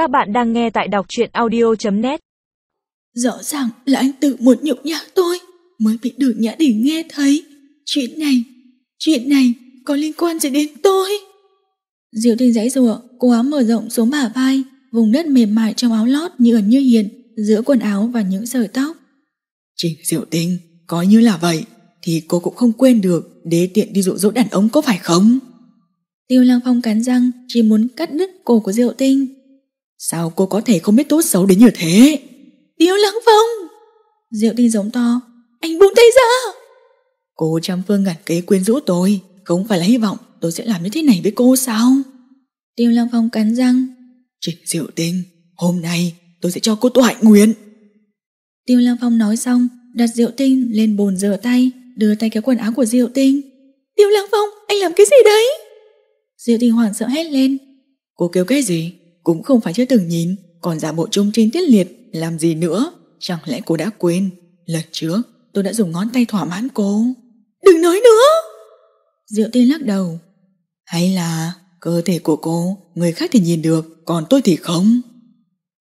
Các bạn đang nghe tại đọc truyện audio.net Rõ ràng là anh tự muốn nhục nhã tôi Mới bị đường nhã đình nghe thấy. Chuyện này, chuyện này có liên quan gì đến tôi? Diệu tinh giãy rùa Cô áo mở rộng xuống bả vai Vùng đất mềm mại trong áo lót như ẩn như hiện Giữa quần áo và những sợi tóc. Trình Diệu tinh Coi như là vậy Thì cô cũng không quên được Đế tiện đi dụ dỗ đàn ông có phải không? Tiêu Lăng Phong cắn răng Chỉ muốn cắt đứt cổ của Diệu tinh Sao cô có thể không biết tốt xấu đến như thế? Tiêu Lăng Phong. Diệu tinh giống to. Anh buông tay ra. Cô trăm phương ngàn kế quyến rũ tôi. Không phải là hy vọng tôi sẽ làm như thế này với cô sao? Tiêu Lăng Phong cắn răng. Trịnh Diệu Tinh Hôm nay tôi sẽ cho cô tu hạnh nguyện Tiêu Lăng Phong nói xong, Đặt Diệu Tinh lên bồn rửa tay, Đưa tay kéo quần áo của Diệu Tinh Tiêu Lăng Phong, anh làm cái gì đấy? Diệu Tinh hoảng sợ hét lên. Cô kêu cái gì? Cũng không phải chưa từng nhìn. Còn giả bộ trung trinh tiết liệt, Làm gì nữa? Chẳng lẽ cô đã quên? Lần trước, tôi đã dùng ngón tay thỏa mãn cô. Đừng nói nữa! Diệu Tinh lắc đầu. Hay là cơ thể của cô, Người khác thì nhìn được, Còn tôi thì không?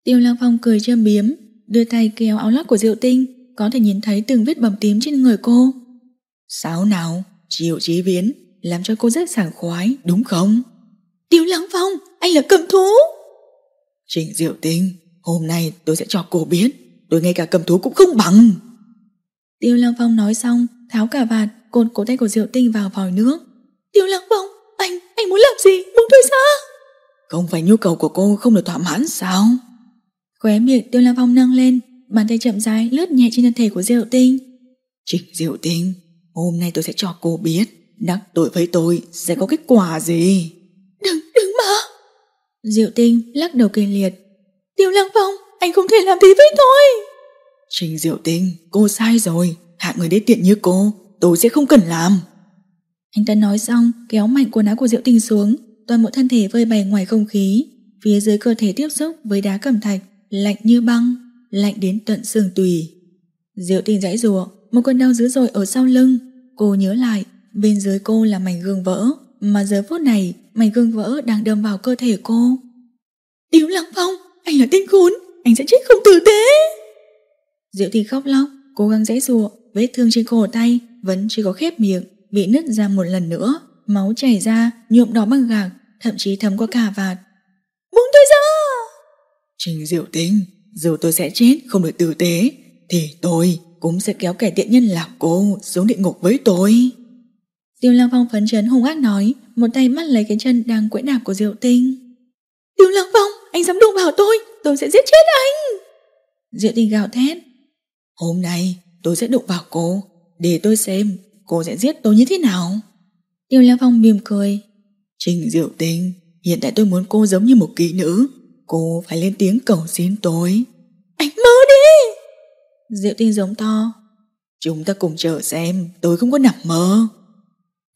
Tiêu Lăng Phong cười châm biếm, Đưa tay kéo áo lót của Diệu Tinh, Có thể nhìn thấy từng vết bầm tím trên người cô. Sao nào, Triệu chí viễn, Làm cho cô rất sảng khoái, đúng không? Tiêu Lăng Phong, Anh là cầm thú! Trịnh Diệu Tinh Hôm nay tôi sẽ cho cô biết Tôi ngay cả cầm thú cũng không bằng. Tiêu Lăng Phong nói xong Tháo cả vạt cột cổ tay của Diệu Tinh vào vòi nước. Tiêu Lăng Phong Anh, anh muốn làm gì, buông tôi ra Không phải nhu cầu của cô không được thỏa mãn sao? Khóe miệng Tiêu Lăng Phong nâng lên Bàn tay chậm rãi lướt nhẹ trên thân thể của Diệu Tinh Trịnh Diệu Tinh Hôm nay tôi sẽ cho cô biết Đắc tội với tôi sẽ có kết quả gì Diệu Tinh lắc đầu kỳ liệt. Tiêu Lăng Phong, anh không thể làm thế với tôi. Trình Diệu Tinh, cô sai rồi. Hạ người đế tiện như cô Tôi sẽ không cần làm. Anh ta nói xong kéo mạnh quần áo của Diệu Tinh xuống Toàn bộ thân thể vơi bày ngoài không khí. Phía dưới cơ thể tiếp xúc với đá cẩm thạch Lạnh như băng Lạnh đến tận xương tùy. Diệu Tinh giãy rùa Một cơn đau dữ dội ở sau lưng. Cô nhớ lại Bên dưới cô là mảnh gương vỡ mà giờ phút này mảnh gương vỡ đang đâm vào cơ thể cô. Điếu Lăng Phong, Anh là tên khốn, Anh sẽ chết không tử tế. Diệu thì khóc lóc, Cố gắng giãy rùa Vết thương trên cổ tay Vẫn chưa có khép miệng, Bị nứt ra một lần nữa, Máu chảy ra, nhuộm đỏ bằng gạc, Thậm chí thấm qua cả vạt. Buông tôi ra! Trình Diệu Tinh, Dù tôi sẽ chết không được tử tế, Thì tôi cũng sẽ kéo kẻ tiện nhân là cô Xuống địa ngục với tôi. Tiêu Lăng Phong phấn chấn hung ác nói Một tay bắt lấy cái chân đang quẫy đạp của Diệu Tinh. Tiêu Lăng Phong Anh dám đụng vào tôi Tôi sẽ giết chết anh. Diệu Tinh gào thét. Hôm nay tôi sẽ đụng vào cô Để tôi xem cô sẽ giết tôi như thế nào. Tiêu Lăng Phong mỉm cười. Trình Diệu Tinh Hiện tại tôi muốn cô giống như một kỹ nữ Cô phải lên tiếng cầu xin tôi. Anh mơ đi. Diệu Tinh giống to. Chúng ta cùng chờ xem Tôi không có nằm mơ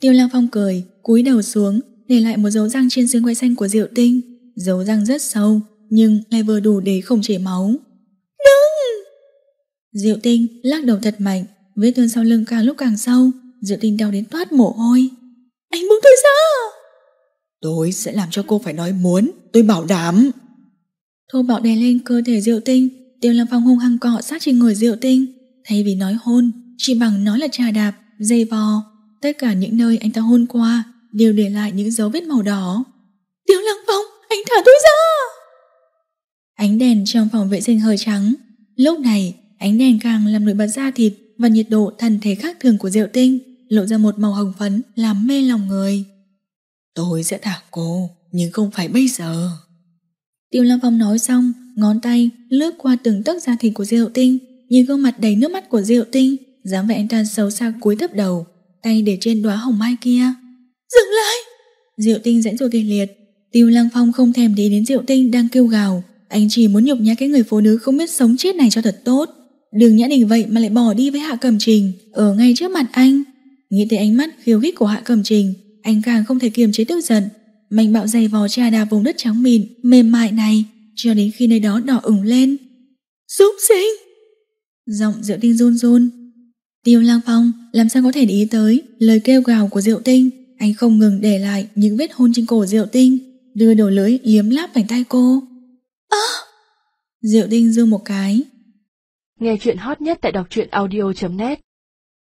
Tiêu Lăng Phong cười cúi đầu xuống Để lại một dấu răng trên xương quai xanh của Diệu Tinh. Dấu răng rất sâu Nhưng lại vừa đủ để không chảy máu. Đừng! Diệu Tinh lắc đầu thật mạnh Vết thương sau lưng càng lúc càng sâu. Diệu Tinh đau đến toát mồ hôi. Anh buông tôi ra! Tôi sẽ làm cho cô phải nói muốn Tôi bảo đảm. Thô bạo đè lên cơ thể Diệu Tinh. Tiêu Lăng Phong hung hăng cọ sát trên người Diệu Tinh. Thay vì nói hôn Chỉ bằng nói là trà đạp, dây vò Tất cả những nơi anh ta hôn qua Đều để lại những dấu vết màu đỏ. Tiêu Lăng Phong, anh thả tôi ra! Ánh đèn trong phòng vệ sinh hơi trắng. Lúc này Ánh đèn càng làm nổi bật da thịt Và nhiệt độ thần thể khác thường của Diệu Tinh Lộ ra một màu hồng phấn Làm mê lòng người. Tôi sẽ thả cô Nhưng không phải bây giờ. Tiêu Lăng Phong nói xong Ngón tay lướt qua từng tấc da thịt của Diệu Tinh Nhìn gương mặt đầy nước mắt của Diệu Tinh dáng vẻ anh ta xấu xa cúi thấp đầu Tay để trên đóa hồng mai kia. Dừng lại! Diệu Tinh dẫn dụ kịch liệt. Tiêu Lăng Phong không thèm để đến Diệu Tinh đang kêu gào. Anh chỉ muốn nhục nhã cái người phụ nữ không biết sống chết này cho thật tốt. Đường nhã đình vậy mà lại bỏ đi với Hạ Cẩm Trình. Ở ngay trước mặt anh. Nghĩ tới ánh mắt khiêu khích của Hạ Cẩm Trình, Anh càng không thể kiềm chế tức giận. Mạnh bạo giày vò trà đạp vùng đất trắng mịn, Mềm mại này, Cho đến khi nơi đó đỏ ửng lên. Giúp sinh! Giọng Diệu Tinh run run. Tiêu Lang Phong làm sao có thể để ý tới Lời kêu gào của Diệu Tinh Anh không ngừng để lại những vết hôn trên cổ Diệu Tinh Đưa đầu lưỡi liếm láp vành tay cô À! Diệu Tinh dương một cái. Nghe chuyện hot nhất tại đọc truyện audio.net